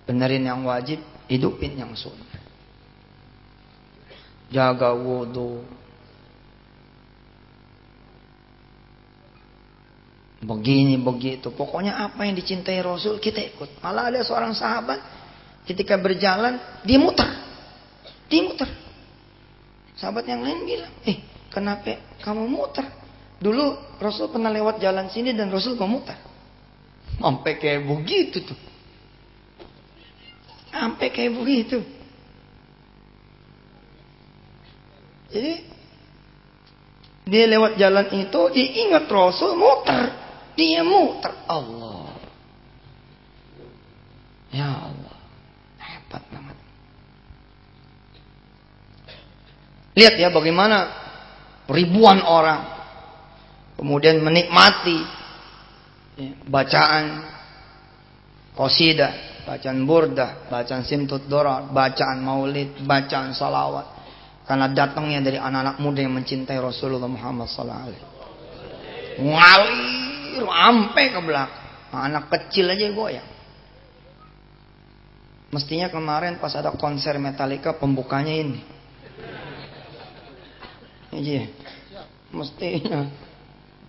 Benerin yang wajib, hidupin yang sunnah jaga wudhu. Begini begitu. Pokoknya apa yang dicintai Rasul kita ikut. Malah ada seorang sahabat ketika berjalan dia muter. Dia muter. Sahabat yang lain bilang, "Eh, kenapa kamu muter?" Dulu Rasul pernah lewat jalan sini dan Rasul memutar. Sampai kayak begitu tuh. Sampai kayak begitu. Jadi dia lewat jalan itu diingat Rasul muter. Dia muter. Allah. Ya Allah. Hebat banget. Lihat ya bagaimana ribuan orang kemudian menikmati ya, bacaan kosida, bacaan burda, bacaan simtut dora, bacaan maulid, bacaan salawat. Karena datangnya dari anak-anak muda yang mencintai Rasulullah Muhammad alaihi Ngalir sampai ke belakang. Anak kecil aja goyang. Mestinya kemarin pas ada konser Metallica pembukanya ini. Iya. Mestinya.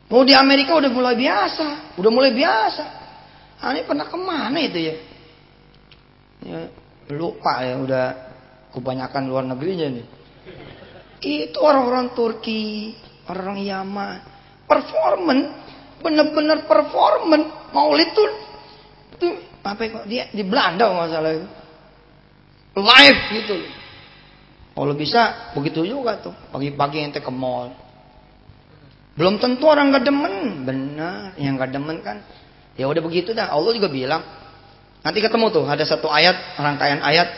Mau di Amerika udah mulai biasa, udah mulai biasa. Ah, ini pernah ke mana itu ya? Ya lupa ya, udah kebanyakan luar negerinya nih. Itu orang-orang Turki, orang-orang Yaman. Performan, benar-benar performan. Maulid tuh, itu apa kok dia di Belanda masalah itu. Live gitu. Kalau bisa begitu juga tuh. Pagi-pagi ente ke mall. Belum tentu orang gak demen. Benar, yang gak demen kan. Ya udah begitu dah. Allah juga bilang. Nanti ketemu tuh ada satu ayat, rangkaian ayat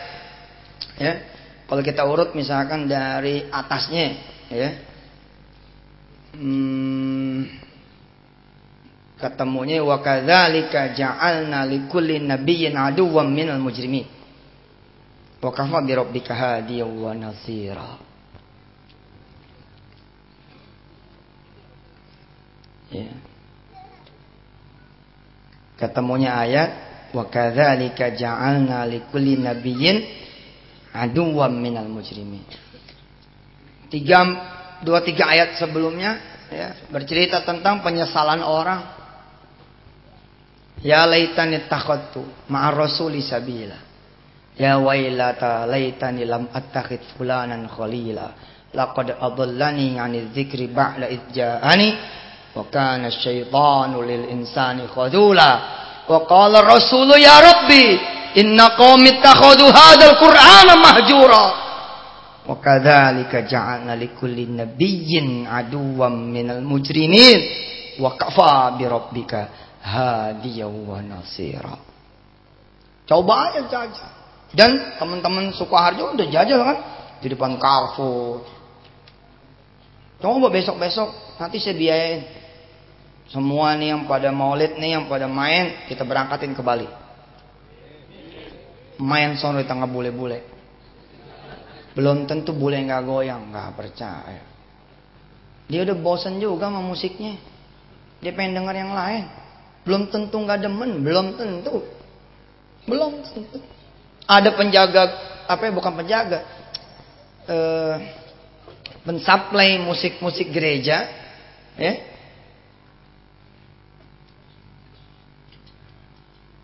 ya kalau kita urut misalkan dari atasnya, ya. Hmm, ketemunya wa kadzalika ja'alna likulli nabiyyin aduwwan minal mujrimin. Wa kafa bi rabbika hadiyan wa nasira. Ya. Ketemunya ayat wa kadzalika ja'alna likulli nabiyyin aduwam minal mujrimin. Tiga, dua tiga ayat sebelumnya ya, bercerita tentang penyesalan orang. Ya laitani takhadtu ma'ar rasuli sabila. Ya wailata laitani lam attakhid fulanan khalila. Laqad adallani 'anil dzikri ba'da idja'ani wa kana lil insani khadula. Wa qala rasulu ya rabbi Inna qaumi takhadu hadzal Qur'ana mahjura. Wa kadzalika ja'alna likulli nabiyyin aduwwan minal mujrimin wa kafa bi rabbika hadiyan wa nasira. Coba aja jajah. Dan teman-teman Sukoharjo udah jajal kan di depan Carrefour. Coba besok-besok nanti saya biayain. Semua nih yang pada maulid nih yang pada main kita berangkatin ke Bali. Main sono di tengah bule-bule. Belum tentu bule nggak goyang, nggak percaya. Dia udah bosen juga sama musiknya. Dia pengen denger yang lain. Belum tentu nggak demen, belum tentu. Belum tentu. Ada penjaga apa ya bukan penjaga. Eh mensuplai musik-musik gereja, ya.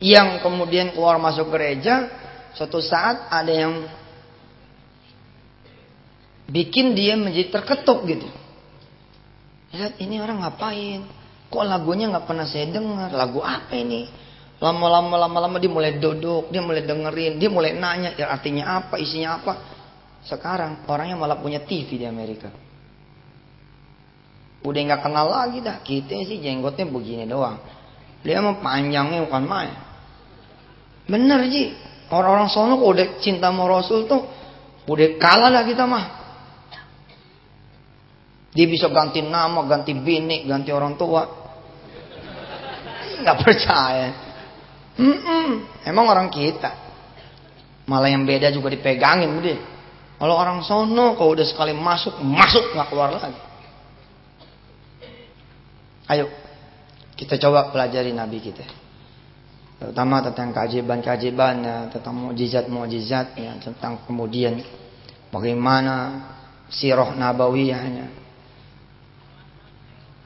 Yang kemudian keluar masuk gereja, suatu saat ada yang bikin dia menjadi terketuk gitu. Lihat ini orang ngapain? Kok lagunya nggak pernah saya dengar? Lagu apa ini? Lama-lama lama-lama dia mulai duduk, dia mulai dengerin, dia mulai nanya ya artinya apa, isinya apa. Sekarang orangnya malah punya TV di Amerika. Udah nggak kenal lagi dah. Kita sih jenggotnya begini doang. Dia mah panjangnya bukan main. Bener sih. Orang-orang sono udah cinta sama Rasul tuh udah kalah lah kita mah. Dia bisa ganti nama, ganti bini, ganti orang tua. Nggak percaya. Mm -mm. Emang orang kita. Malah yang beda juga dipegangin deh. Kalau orang sono, kalau udah sekali masuk, masuk nggak keluar lagi. Ayo, kita coba pelajari Nabi kita. Terutama tentang keajaiban-keajaiban, ya, tentang mujizat-mujizat, ya, tentang kemudian bagaimana sirah nabawiyahnya.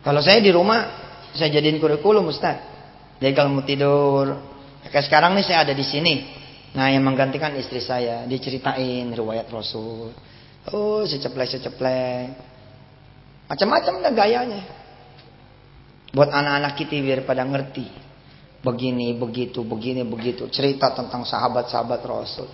Kalau saya di rumah, saya jadiin kurikulum Ustaz. Jadi kalau mau tidur, kayak sekarang nih saya ada di sini. Nah yang menggantikan istri saya, diceritain riwayat Rasul. Oh seceplek seceplek. Macam-macam dah gayanya. Buat anak-anak kita biar pada ngerti. Begini, begitu, begini, begitu. Cerita tentang sahabat-sahabat Rasul.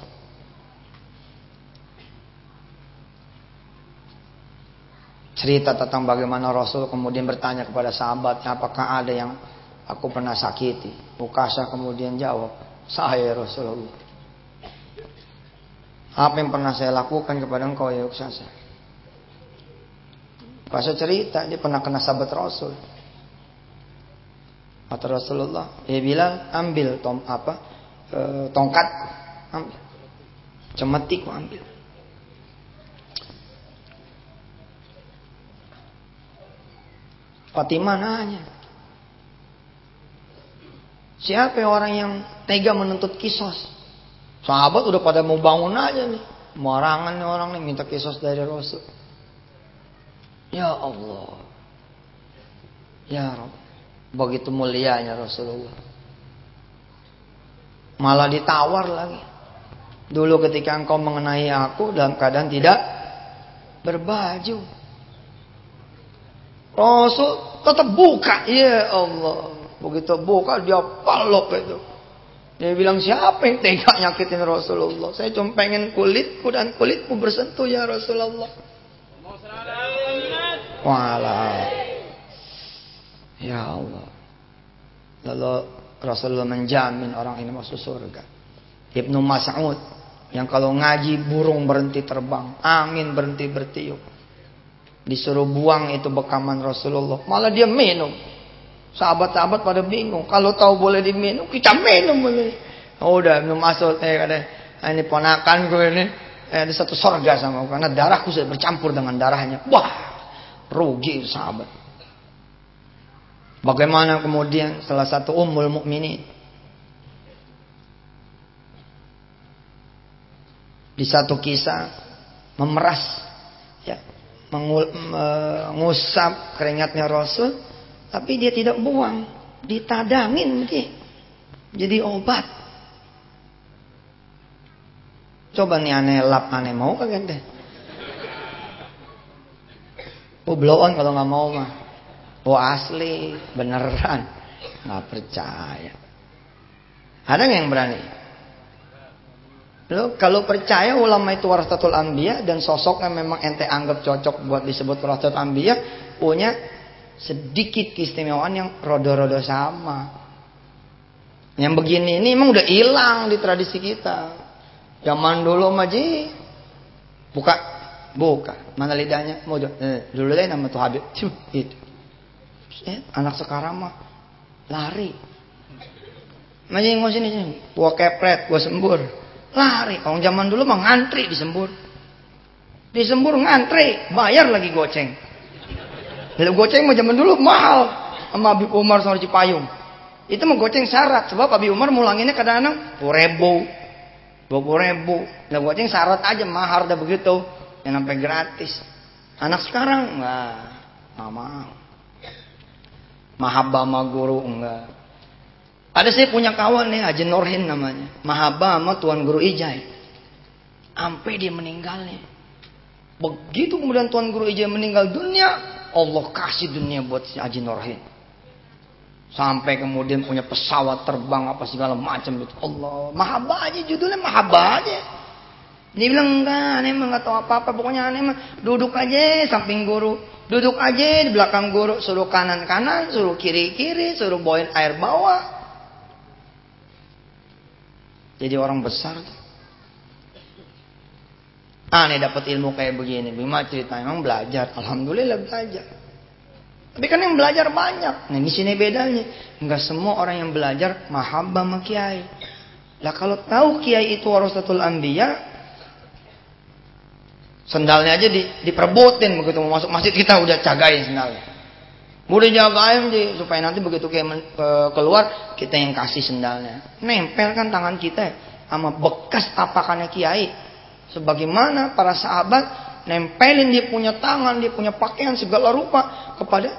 cerita tentang bagaimana Rasul kemudian bertanya kepada sahabatnya apakah ada yang aku pernah sakiti. Ukasha kemudian jawab, saya Rasulullah. Apa yang pernah saya lakukan kepada engkau ya Ukasha? Ukasha cerita dia pernah kena sahabat Rasul. Kata Rasulullah, dia bilang ambil tom apa e, tongkat, ambil, cemeti ambil. Fatimah nanya. Siapa orang yang tega menuntut kisos? Sahabat udah pada mau bangun aja nih. Marangan nih orang nih minta kisos dari Rasul. Ya Allah. Ya Rabb. Begitu mulianya Rasulullah. Malah ditawar lagi. Dulu ketika engkau mengenai aku dalam keadaan tidak berbaju. Rasul tetap buka. Ya Allah. Begitu buka dia palok itu. Dia bilang siapa yang tega nyakitin Rasulullah. Saya cuma pengen kulitku dan kulitku bersentuh ya Rasulullah. Walah. Ya Allah. Lalu Rasulullah menjamin orang ini masuk surga. Ibnu Mas'ud yang kalau ngaji burung berhenti terbang, angin berhenti bertiup. Disuruh buang itu bekaman Rasulullah. Malah dia minum. Sahabat-sahabat pada bingung. Kalau tahu boleh diminum, kita minum. Oh, udah minum masuk. Eh, kata, ah, ini ponakan gue ini. Eh, ada satu sorga sama. Karena darahku sudah bercampur dengan darahnya. Wah, rugi sahabat. Bagaimana kemudian salah satu ummul mukminin di satu kisah memeras ya mengusap keringatnya Rasul, tapi dia tidak buang, ditadangin dia. Jadi obat. Coba nih aneh lap aneh mau kagak deh? Oh blow kalau nggak mau mah. Oh asli beneran nggak percaya. Ada yang berani? Lo kalau percaya ulama itu warasatul anbiya dan sosoknya memang ente anggap cocok buat disebut warasatul anbiya, punya sedikit keistimewaan yang rodo-rodo sama. Yang begini ini emang udah hilang di tradisi kita. Zaman dulu maji buka buka mana lidahnya mau eh, dulu deh nama tuh Habib [laughs] itu. Eh, anak sekarang mah lari. Maji ngos sini sini, gua kepret, gua sembur Lari. Orang zaman dulu mah ngantri disembur. Disembur ngantri, bayar lagi goceng. Lalu goceng mah zaman dulu mahal sama Abi Umar sama Cipayung. Itu mah goceng syarat sebab Abi Umar mulanginnya kadang-kadang 10 ribu, 20 ribu. Nah goceng syarat aja mahal dah begitu. Yang sampai gratis. Anak sekarang enggak mahal. Mahabbah sama guru enggak. Ada saya punya kawan nih Haji Norhin namanya. Mahaba sama Tuan Guru Ijai. Sampai dia meninggal nih. Begitu kemudian Tuan Guru Ijai meninggal dunia, Allah kasih dunia buat si Haji Norhin. Sampai kemudian punya pesawat terbang apa segala macam itu. Allah, mahaba aja judulnya mahaba aja. Dia bilang enggak, aneh mah enggak tahu apa-apa. Pokoknya aneh mah duduk aja samping guru. Duduk aja di belakang guru. Suruh kanan-kanan, suruh kiri-kiri, suruh bawain air bawah jadi orang besar tuh. Aneh dapat ilmu kayak begini. Bima cerita emang belajar. Alhamdulillah belajar. Tapi kan yang belajar banyak. Nah di sini bedanya. Enggak semua orang yang belajar mahabbah sama kiai. Lah kalau tahu kiai itu warasatul anbiya, sendalnya aja di, diperbutin begitu mau masuk masjid kita udah cagain sendalnya. Udah jagain sih supaya nanti begitu kayak keluar kita yang kasih sendalnya. Nempel kan tangan kita sama bekas tapakannya kiai. Sebagaimana para sahabat nempelin dia punya tangan, dia punya pakaian segala rupa kepada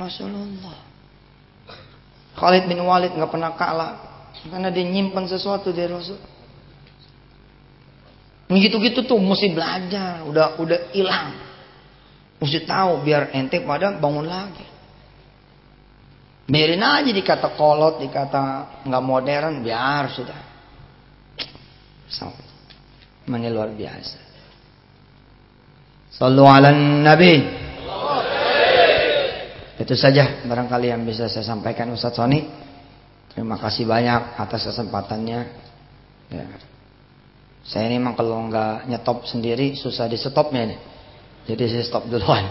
Rasulullah. Khalid bin Walid nggak pernah kalah karena dia nyimpan sesuatu dari Rasul. Gitu-gitu tuh mesti belajar, udah udah hilang. Mesti tahu biar ente pada bangun lagi. Biarin aja dikata kolot, dikata nggak modern, biar sudah. So, ini luar biasa. Sallu ala Nabi. Itu saja barangkali yang bisa saya sampaikan Ustaz Soni. Terima kasih banyak atas kesempatannya. Ya. Saya ini memang kalau nggak nyetop sendiri susah di stopnya nih. Jadi saya stop duluan.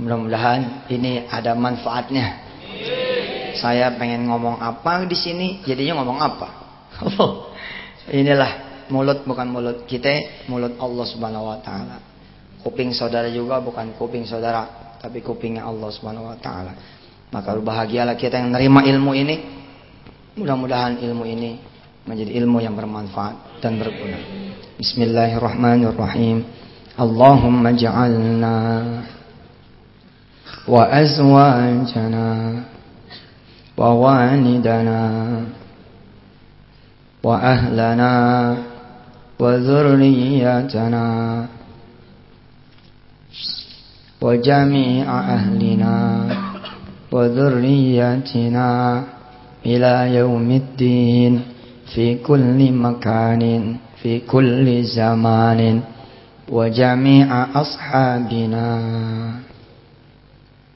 Mudah-mudahan ini ada manfaatnya. Saya pengen ngomong apa di sini, jadinya ngomong apa. [laughs] Inilah mulut bukan mulut kita, mulut Allah Subhanahu wa taala. Kuping saudara juga bukan kuping saudara, tapi kupingnya Allah Subhanahu wa taala. Maka berbahagialah kita yang menerima ilmu ini. Mudah-mudahan ilmu ini menjadi ilmu yang bermanfaat dan berguna. Bismillahirrahmanirrahim. Allahumma ja'alna wa azwajana wa walidana wa ahlana wa zurriyatana wa jami'a ahlina wa zurriyatina ila yaumiddin. في كل مكان في كل زمان وجميع أصحابنا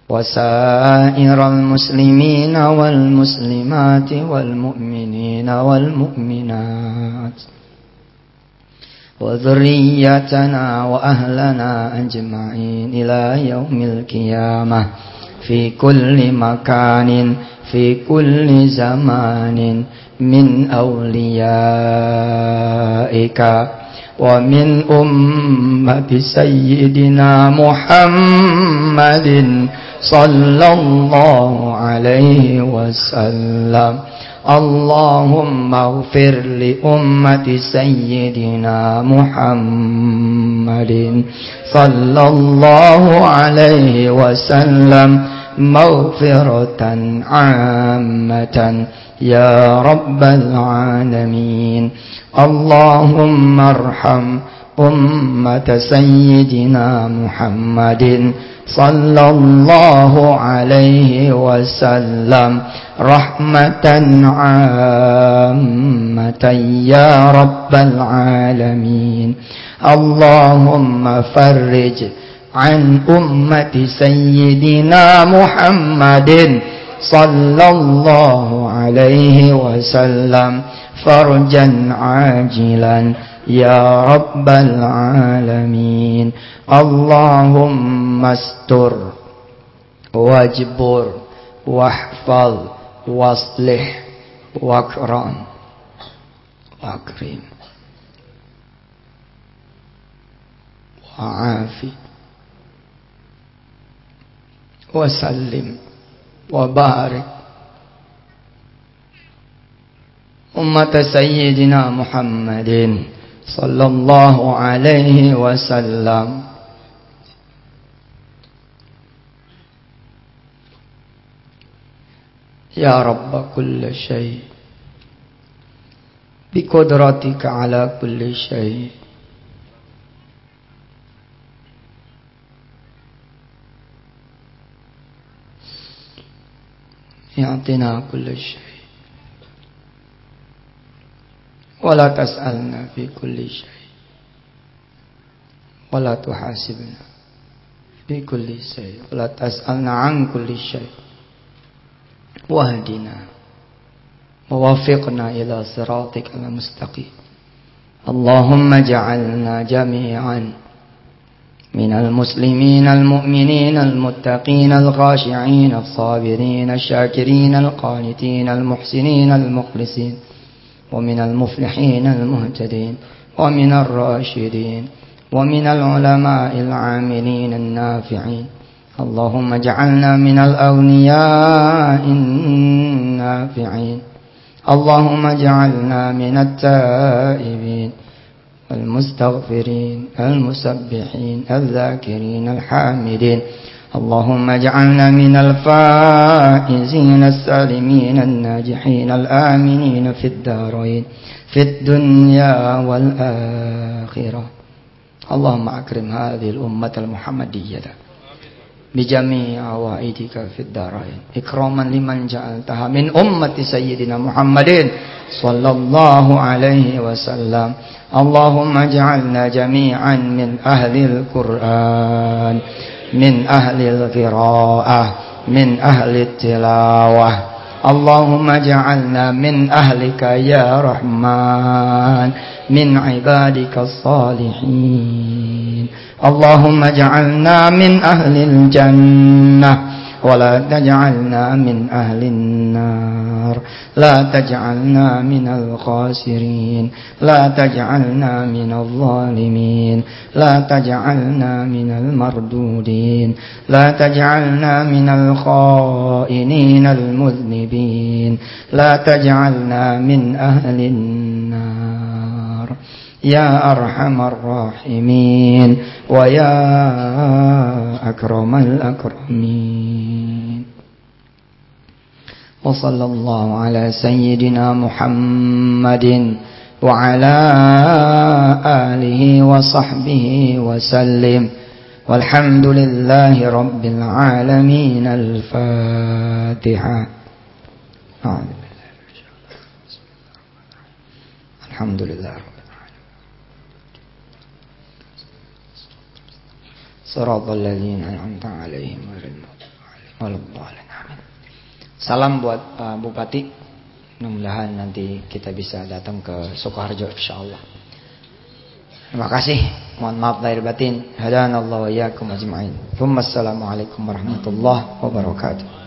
وسائر المسلمين والمسلمات والمؤمنين والمؤمنات وذريتنا وأهلنا أجمعين إلى يوم القيامة في كل مكان في كل زمان من أوليائك ومن أمة سيدنا محمد صلى الله عليه وسلم. اللهم اغفر لأمة سيدنا محمد صلى الله عليه وسلم مغفرة عامة. يا رب العالمين. اللهم ارحم أمة سيدنا محمد صلى الله عليه وسلم. رحمة عامة يا رب العالمين. اللهم فرج عن أمة سيدنا محمد صلى الله عليه وسلم فرجا عاجلا يا رب العالمين. اللهم استر واجبر واحفظ واصلح واكرم واكرم وعافي وسلم وبارك. أمة سيدنا محمد صلى الله عليه وسلم. يا رب كل شيء بقدرتك على كل شيء. يعطينا كل شيء. ولا تسألنا في كل شيء. ولا تحاسبنا في كل شيء. ولا تسألنا عن كل شيء. واهدنا ووفقنا إلى صراطك المستقيم. اللهم اجعلنا جميعا من المسلمين المؤمنين المتقين الخاشعين الصابرين الشاكرين القانتين المحسنين المخلصين ومن المفلحين المهتدين ومن الراشدين ومن العلماء العاملين النافعين اللهم اجعلنا من الأغنياء النافعين اللهم اجعلنا من التائبين المستغفرين المسبحين الذاكرين الحامدين اللهم اجعلنا من الفائزين السالمين الناجحين الآمنين في الدارين في الدنيا والآخرة. اللهم أكرم هذه الأمة المحمدية بجميع عوائدك في الدارين. إكراما لمن جعلتها من أمة سيدنا محمد صلى الله عليه وسلم. اللهم اجعلنا جميعا من أهل القرآن. من أهل القراءة من أهل التلاوة. اللهم اجعلنا من أهلك يا رحمن من عبادك الصالحين. اللهم اجعلنا من أهل الجنة. ولا تجعلنا من أهل النار. لا تجعلنا من الخاسرين. لا تجعلنا من الظالمين. لا تجعلنا من المردودين. لا تجعلنا من الخائنين المذنبين. لا تجعلنا من أهل النار. يا أرحم الراحمين. ويا أكرم الأكرمين. وصلى الله على سيدنا محمد وعلى آله وصحبه وسلم. والحمد لله رب العالمين. الفاتحة. الحمد لله رب 'alaihim ghairil maghdubi 'alaihim Salam buat uh, Bupati. Mudah-mudahan nanti kita bisa datang ke Sukoharjo insyaallah. Terima kasih. Mohon maaf lahir batin. Hadanallahu wa iyyakum warahmatullahi wabarakatuh.